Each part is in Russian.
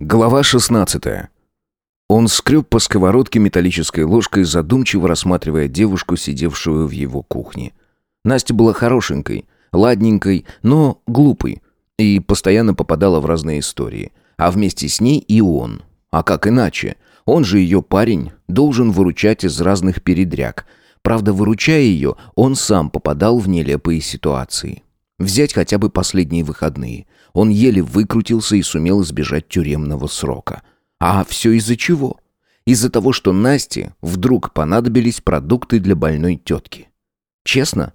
Глава 16. Он скреб по сковородке металлической ложкой, задумчиво рассматривая девушку, сидевшую в его кухне. Настя была хорошенькой, ладненькой, но глупой, и постоянно попадала в разные истории. А вместе с ней и он. А как иначе? Он же ее парень, должен выручать из разных передряг. Правда, выручая ее, он сам попадал в нелепые ситуации. Взять хотя бы последние выходные. Он еле выкрутился и сумел избежать тюремного срока. А все из-за чего? Из-за того, что Насте вдруг понадобились продукты для больной тетки. Честно,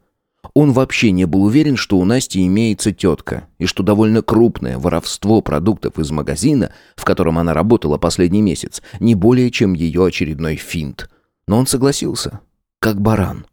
он вообще не был уверен, что у Насти имеется тетка, и что довольно крупное воровство продуктов из магазина, в котором она работала последний месяц, не более чем ее очередной финт. Но он согласился, как баран.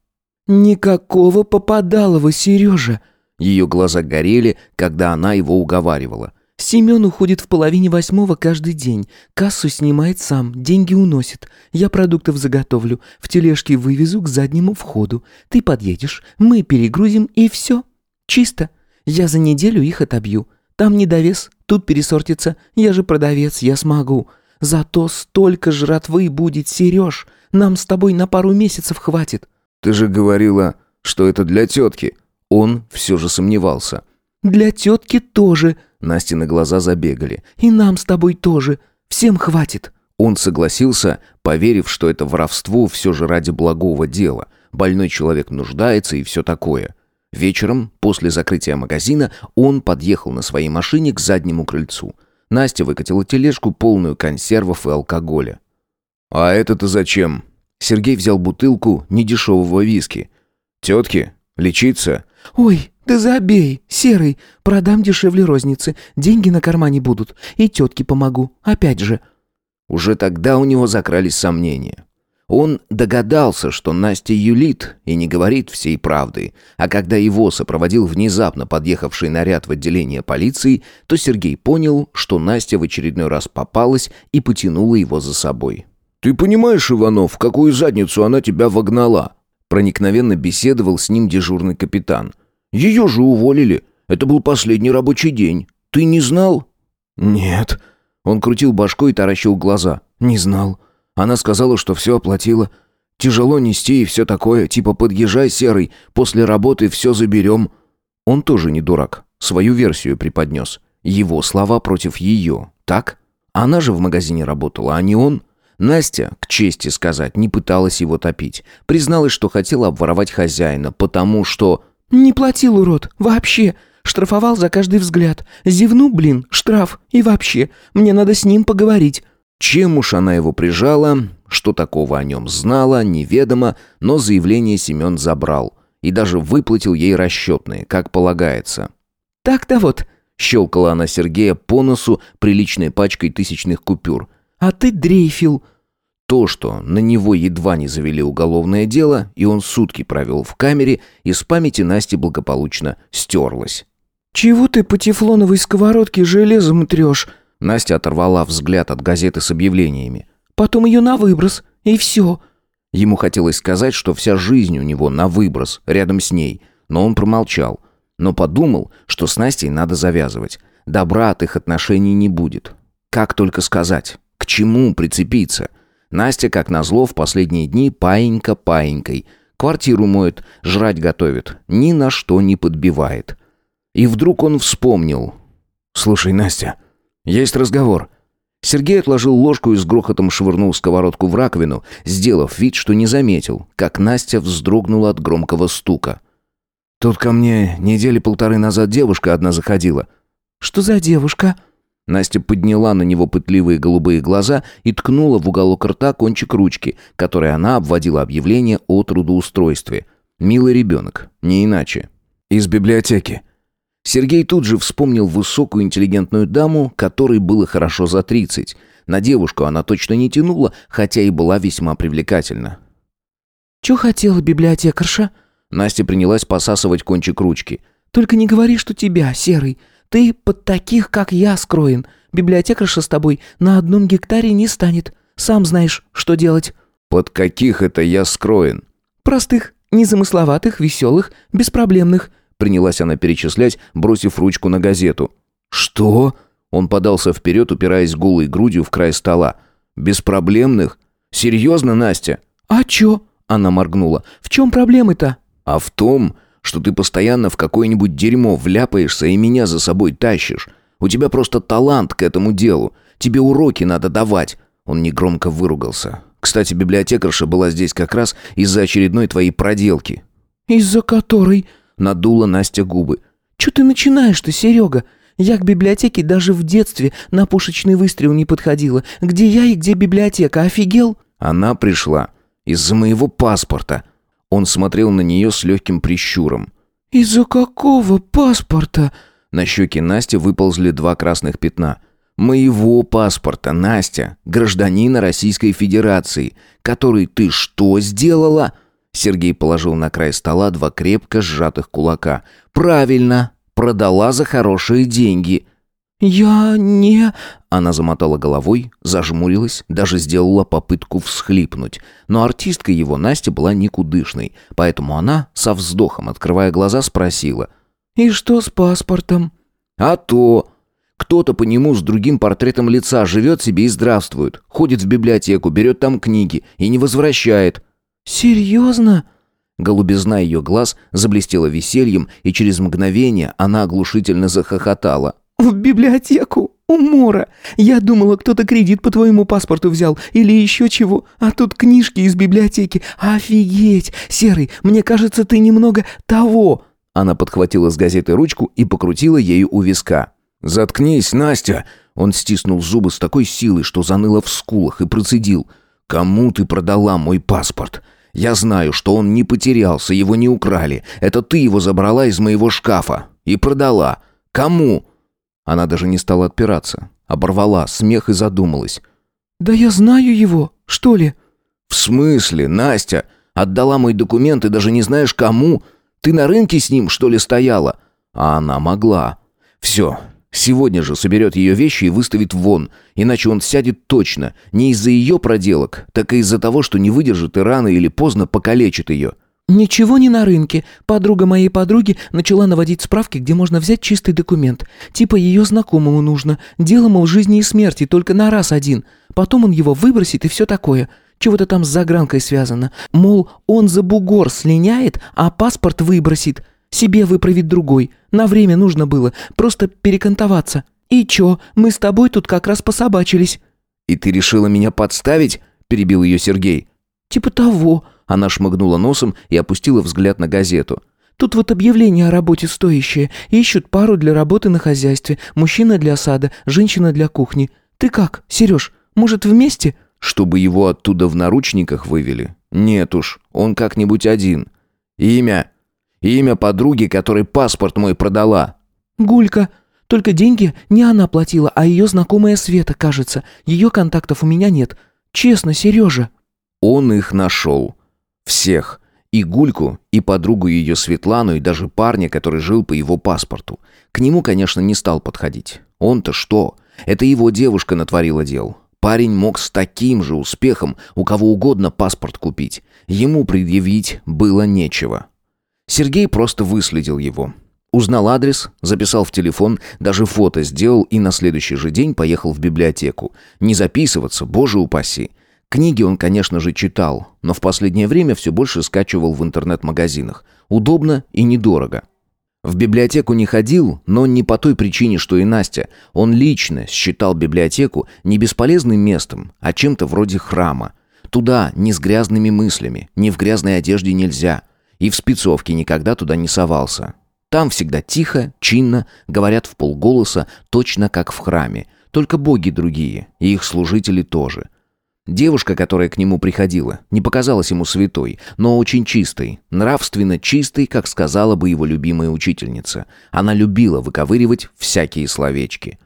«Никакого попадалова, Сережа!» Ее глаза горели, когда она его уговаривала. «Семен уходит в половине восьмого каждый день. Кассу снимает сам, деньги уносит. Я продуктов заготовлю, в тележке вывезу к заднему входу. Ты подъедешь, мы перегрузим и все. Чисто. Я за неделю их отобью. Там недовес, тут пересортится. Я же продавец, я смогу. Зато столько жратвы будет, Сереж. Нам с тобой на пару месяцев хватит». «Ты же говорила, что это для тетки». Он все же сомневался. «Для тетки тоже», — Настины глаза забегали. «И нам с тобой тоже. Всем хватит». Он согласился, поверив, что это воровство все же ради благого дела. Больной человек нуждается и все такое. Вечером, после закрытия магазина, он подъехал на своей машине к заднему крыльцу. Настя выкатила тележку, полную консервов и алкоголя. «А это-то зачем?» Сергей взял бутылку недешевого виски. «Тетки? Лечиться?» «Ой, да забей, серый, продам дешевле розницы, деньги на кармане будут, и тетке помогу, опять же». Уже тогда у него закрались сомнения. Он догадался, что Настя юлит и не говорит всей правды, а когда его сопроводил внезапно подъехавший наряд в отделение полиции, то Сергей понял, что Настя в очередной раз попалась и потянула его за собой. «Ты понимаешь, Иванов, в какую задницу она тебя вогнала?» Проникновенно беседовал с ним дежурный капитан. «Ее же уволили. Это был последний рабочий день. Ты не знал?» «Нет». Он крутил башкой и таращил глаза. «Не знал. Она сказала, что все оплатила. Тяжело нести и все такое. Типа подъезжай, Серый, после работы все заберем». Он тоже не дурак. Свою версию преподнес. Его слова против ее. Так? Она же в магазине работала, а не он. Настя, к чести сказать, не пыталась его топить. Призналась, что хотела обворовать хозяина, потому что... «Не платил, урод, вообще. Штрафовал за каждый взгляд. Зевну, блин, штраф. И вообще, мне надо с ним поговорить». Чем уж она его прижала, что такого о нем знала, неведомо, но заявление Семен забрал. И даже выплатил ей расчетные, как полагается. «Так-то вот», — щелкала она Сергея по носу приличной пачкой тысячных купюр — а ты дрейфил». То, что на него едва не завели уголовное дело, и он сутки провел в камере, из памяти Насти благополучно стерлось. «Чего ты по тефлоновой сковородке железом трешь?» Настя оторвала взгляд от газеты с объявлениями. «Потом ее на выброс, и все». Ему хотелось сказать, что вся жизнь у него на выброс, рядом с ней, но он промолчал. Но подумал, что с Настей надо завязывать. Добра от их отношений не будет. Как только сказать? К чему прицепиться? Настя, как назло, в последние дни паинька паинькой. Квартиру моет, жрать готовит, ни на что не подбивает. И вдруг он вспомнил. «Слушай, Настя, есть разговор». Сергей отложил ложку и с грохотом швырнул сковородку в раковину, сделав вид, что не заметил, как Настя вздрогнула от громкого стука. «Тут ко мне недели полторы назад девушка одна заходила». «Что за девушка?» Настя подняла на него пытливые голубые глаза и ткнула в уголок рта кончик ручки, которой она обводила объявление о трудоустройстве. «Милый ребенок, не иначе». «Из библиотеки». Сергей тут же вспомнил высокую интеллигентную даму, которой было хорошо за тридцать. На девушку она точно не тянула, хотя и была весьма привлекательна. «Чё хотела библиотекарша?» Настя принялась посасывать кончик ручки. «Только не говори, что тебя, Серый. Ты под таких, как я, скроен. Библиотекарша с тобой на одном гектаре не станет. Сам знаешь, что делать». «Под каких это я скроен?» «Простых, незамысловатых, веселых, беспроблемных», принялась она перечислять, бросив ручку на газету. «Что?» Он подался вперед, упираясь голой грудью в край стола. «Беспроблемных? Серьезно, Настя?» «А чё?» — она моргнула. «В чем проблемы-то?» «А в том, что ты постоянно в какое-нибудь дерьмо вляпаешься и меня за собой тащишь. У тебя просто талант к этому делу. Тебе уроки надо давать». Он негромко выругался. «Кстати, библиотекарша была здесь как раз из-за очередной твоей проделки». «Из-за которой?» — надула Настя губы. «Чё ты начинаешь-то, Серега? Я к библиотеке даже в детстве на пушечный выстрел не подходила. Где я и где библиотека, офигел?» Она пришла из-за моего паспорта. Он смотрел на нее с легким прищуром. «Из-за какого паспорта?» На щеке Насти выползли два красных пятна. «Моего паспорта, Настя, гражданина Российской Федерации, который ты что сделала?» Сергей положил на край стола два крепко сжатых кулака. «Правильно, продала за хорошие деньги». «Я не...» Она замотала головой, зажмурилась, даже сделала попытку всхлипнуть. Но артистка его, Настя, была никудышной, поэтому она, со вздохом, открывая глаза, спросила. «И что с паспортом?» «А то...» Кто-то по нему с другим портретом лица живет себе и здравствует. Ходит в библиотеку, берет там книги и не возвращает. «Серьезно?» Голубизна ее глаз заблестела весельем, и через мгновение она оглушительно захохотала. «В библиотеку? Умора! Я думала, кто-то кредит по твоему паспорту взял или еще чего, а тут книжки из библиотеки. Офигеть! Серый, мне кажется, ты немного того!» Она подхватила с газеты ручку и покрутила ею у виска. «Заткнись, Настя!» Он стиснул зубы с такой силой, что заныло в скулах, и процедил. «Кому ты продала мой паспорт? Я знаю, что он не потерялся, его не украли. Это ты его забрала из моего шкафа. И продала. Кому?» Она даже не стала отпираться. Оборвала смех и задумалась. «Да я знаю его, что ли?» «В смысле, Настя? Отдала мои документы, даже не знаешь кому? Ты на рынке с ним, что ли, стояла?» А она могла. «Все, Сегодня же соберет ее вещи и выставит вон, иначе он сядет точно, не из-за ее проделок, так и из-за того, что не выдержит и рано или поздно покалечит ее. «Ничего не на рынке. Подруга моей подруги начала наводить справки, где можно взять чистый документ. Типа ее знакомому нужно. Дело, мол, жизни и смерти, только на раз один. Потом он его выбросит и все такое. Чего-то там с загранкой связано. Мол, он за бугор слиняет, а паспорт выбросит. Себе выправить другой. На время нужно было. Просто перекантоваться. И чё, мы с тобой тут как раз пособачились». «И ты решила меня подставить?» – перебил ее Сергей. «Типа того». Она шмыгнула носом и опустила взгляд на газету. «Тут вот объявление о работе стоящее. Ищут пару для работы на хозяйстве. Мужчина для сада, женщина для кухни. Ты как, Сереж, может, вместе?» «Чтобы его оттуда в наручниках вывели? Нет уж, он как-нибудь один. Имя?» Имя подруги, которой паспорт мой продала». «Гулька. Только деньги не она платила, а ее знакомая Света, кажется. Ее контактов у меня нет. Честно, Сережа». Он их нашел. Всех. И Гульку, и подругу ее Светлану, и даже парня, который жил по его паспорту. К нему, конечно, не стал подходить. Он-то что? Это его девушка натворила дел. Парень мог с таким же успехом у кого угодно паспорт купить. Ему предъявить было нечего. Сергей просто выследил его. Узнал адрес, записал в телефон, даже фото сделал и на следующий же день поехал в библиотеку. Не записываться, боже упаси. Книги он, конечно же, читал, но в последнее время все больше скачивал в интернет-магазинах. Удобно и недорого. В библиотеку не ходил, но не по той причине, что и Настя. Он лично считал библиотеку не бесполезным местом, а чем-то вроде храма. Туда не с грязными мыслями, не в грязной одежде нельзя. И в спецовке никогда туда не совался. Там всегда тихо, чинно, говорят в полголоса, точно как в храме. Только боги другие, и их служители тоже. Девушка, которая к нему приходила, не показалась ему святой, но очень чистой, нравственно чистой, как сказала бы его любимая учительница. Она любила выковыривать всякие словечки.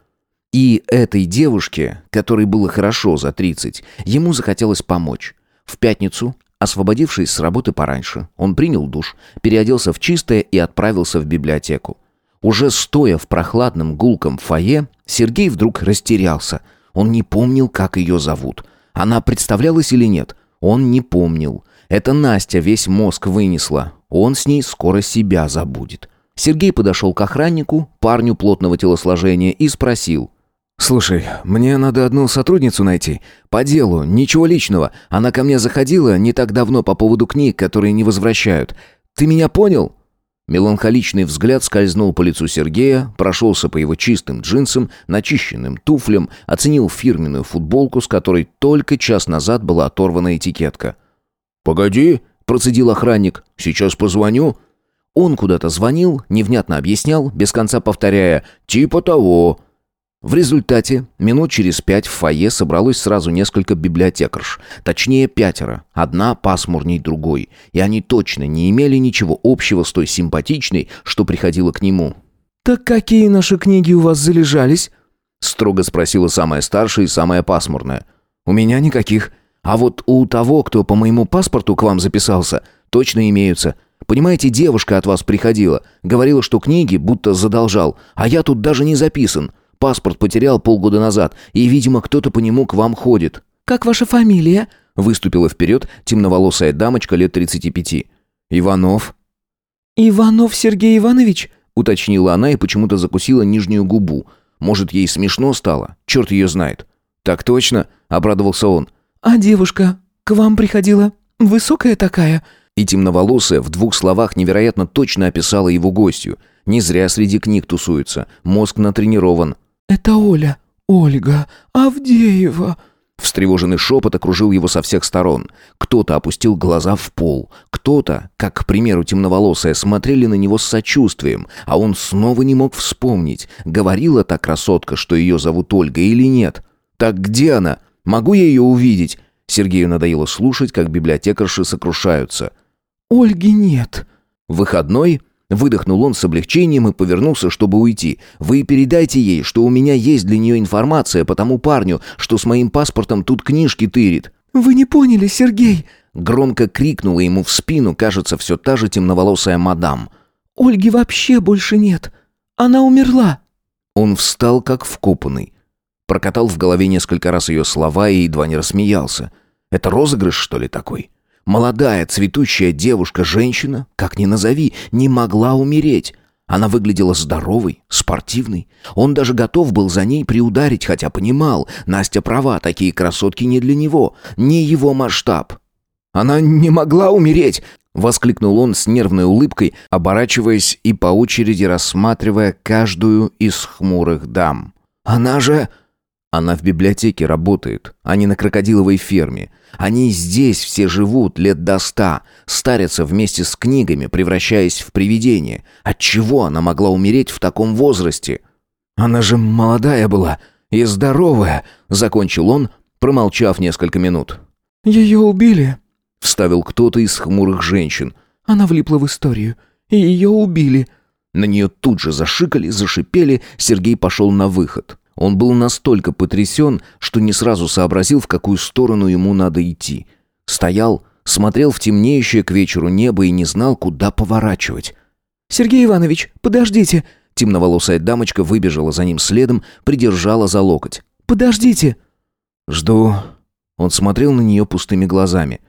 И этой девушке, которой было хорошо за 30, ему захотелось помочь. В пятницу Освободившись с работы пораньше, он принял душ, переоделся в чистое и отправился в библиотеку. Уже стоя в прохладном гулком фойе, Сергей вдруг растерялся. Он не помнил, как ее зовут. Она представлялась или нет? Он не помнил. Это Настя весь мозг вынесла. Он с ней скоро себя забудет. Сергей подошел к охраннику, парню плотного телосложения, и спросил. «Слушай, мне надо одну сотрудницу найти. По делу, ничего личного. Она ко мне заходила не так давно по поводу книг, которые не возвращают. Ты меня понял?» Меланхоличный взгляд скользнул по лицу Сергея, прошелся по его чистым джинсам, начищенным туфлям, оценил фирменную футболку, с которой только час назад была оторвана этикетка. «Погоди», — процедил охранник, — «сейчас позвоню». Он куда-то звонил, невнятно объяснял, без конца повторяя «типа того». В результате минут через пять в фойе собралось сразу несколько библиотекарш, точнее пятеро, одна пасмурней другой, и они точно не имели ничего общего с той симпатичной, что приходила к нему. «Так какие наши книги у вас залежались?» строго спросила самая старшая и самая пасмурная. «У меня никаких. А вот у того, кто по моему паспорту к вам записался, точно имеются. Понимаете, девушка от вас приходила, говорила, что книги будто задолжал, а я тут даже не записан. Паспорт потерял полгода назад, и, видимо, кто-то по нему к вам ходит». «Как ваша фамилия?» Выступила вперед темноволосая дамочка лет 35. «Иванов». «Иванов Сергей Иванович?» уточнила она и почему-то закусила нижнюю губу. Может, ей смешно стало? Черт ее знает. «Так точно», — обрадовался он. «А девушка к вам приходила? Высокая такая?» И темноволосая в двух словах невероятно точно описала его гостью. Не зря среди книг тусуется. Мозг натренирован. «Это Оля, Ольга, Авдеева». Встревоженный шепот окружил его со всех сторон. Кто-то опустил глаза в пол. Кто-то, как, к примеру, темноволосая, смотрели на него с сочувствием, а он снова не мог вспомнить, говорила та красотка, что ее зовут Ольга или нет. «Так где она? Могу я ее увидеть?» Сергею надоело слушать, как библиотекарши сокрушаются. «Ольги нет». «Выходной?» Выдохнул он с облегчением и повернулся, чтобы уйти. «Вы передайте ей, что у меня есть для нее информация по тому парню, что с моим паспортом тут книжки тырит». «Вы не поняли, Сергей!» Громко крикнула ему в спину, кажется, все та же темноволосая мадам. «Ольги вообще больше нет. Она умерла». Он встал, как вкопанный. Прокатал в голове несколько раз ее слова и едва не рассмеялся. «Это розыгрыш, что ли, такой?» Молодая, цветущая девушка-женщина, как ни назови, не могла умереть. Она выглядела здоровой, спортивной. Он даже готов был за ней приударить, хотя понимал, Настя права, такие красотки не для него, не его масштаб. «Она не могла умереть!» — воскликнул он с нервной улыбкой, оборачиваясь и по очереди рассматривая каждую из хмурых дам. «Она же...» Она в библиотеке работает, а не на крокодиловой ферме. Они здесь все живут лет до ста, старятся вместе с книгами, превращаясь в привидения. Отчего она могла умереть в таком возрасте? Она же молодая была и здоровая, закончил он, промолчав несколько минут. Ее убили, вставил кто-то из хмурых женщин. Она влипла в историю, и ее убили. На нее тут же зашикали, зашипели, Сергей пошел на выход. Он был настолько потрясен, что не сразу сообразил, в какую сторону ему надо идти. Стоял, смотрел в темнеющее к вечеру небо и не знал, куда поворачивать. «Сергей Иванович, подождите!» Темноволосая дамочка выбежала за ним следом, придержала за локоть. «Подождите!» «Жду». Он смотрел на нее пустыми глазами.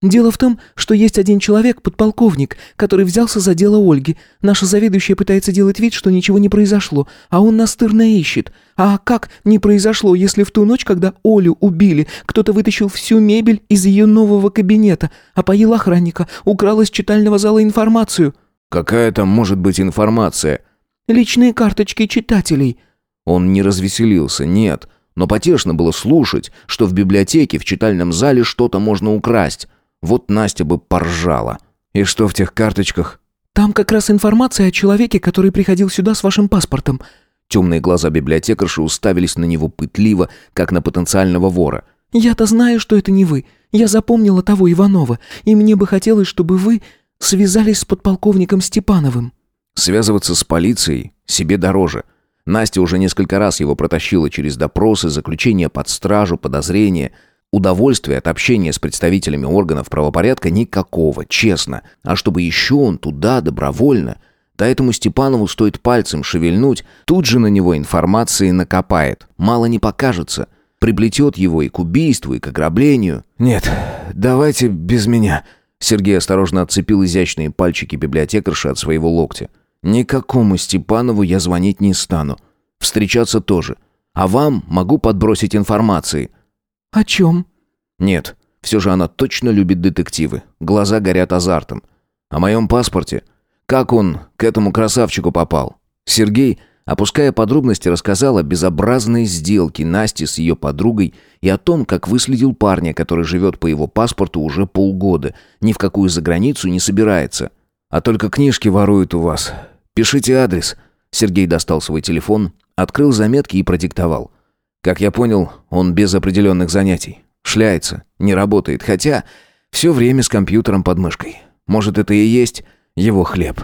Дело в том, что есть один человек, подполковник, который взялся за дело Ольги. Наша заведующая пытается делать вид, что ничего не произошло, а он настырно ищет. А как не произошло, если в ту ночь, когда Олю убили, кто-то вытащил всю мебель из ее нового кабинета, опоил охранника, украл из читального зала информацию? Какая там может быть информация? Личные карточки читателей. Он не развеселился, нет. Но потешно было слушать, что в библиотеке, в читальном зале что-то можно украсть. Вот Настя бы поржала. И что в тех карточках? Там как раз информация о человеке, который приходил сюда с вашим паспортом. Темные глаза библиотекарши уставились на него пытливо, как на потенциального вора. «Я-то знаю, что это не вы. Я запомнила того Иванова, и мне бы хотелось, чтобы вы связались с подполковником Степановым». Связываться с полицией себе дороже. Настя уже несколько раз его протащила через допросы, заключение под стражу, подозрения – Удовольствия от общения с представителями органов правопорядка никакого, честно. А чтобы еще он туда добровольно... Да этому Степанову стоит пальцем шевельнуть, тут же на него информации накопает. Мало не покажется. Приплетет его и к убийству, и к ограблению. «Нет, давайте без меня». Сергей осторожно отцепил изящные пальчики библиотекарши от своего локтя. «Никакому Степанову я звонить не стану. Встречаться тоже. А вам могу подбросить информации». «О чем?» «Нет, все же она точно любит детективы. Глаза горят азартом. О моем паспорте? Как он к этому красавчику попал?» Сергей, опуская подробности, рассказал о безобразной сделке Насти с ее подругой и о том, как выследил парня, который живет по его паспорту уже полгода, ни в какую заграницу не собирается. «А только книжки воруют у вас. Пишите адрес». Сергей достал свой телефон, открыл заметки и продиктовал. Как я понял, он без определенных занятий. Шляется, не работает, хотя все время с компьютером под мышкой. Может, это и есть его хлеб.